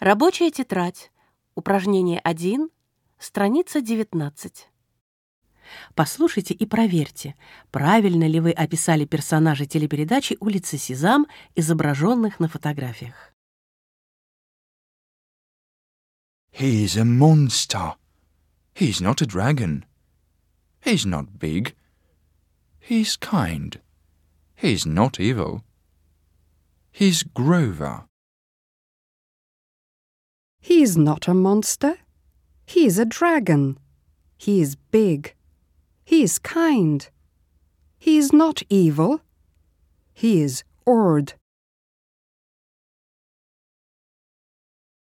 Рабочая тетрадь. Упражнение 1, страница 19. Послушайте и проверьте, правильно ли вы описали персонажей телепередачи «Улица Сезам», изображенных на фотографиях. He's a monster. He's not a dragon. He's not big. He's kind. He's not evil. He's Grover. He's not a monster. He's a dragon. He's big. He's kind. He's not evil. He is Ord.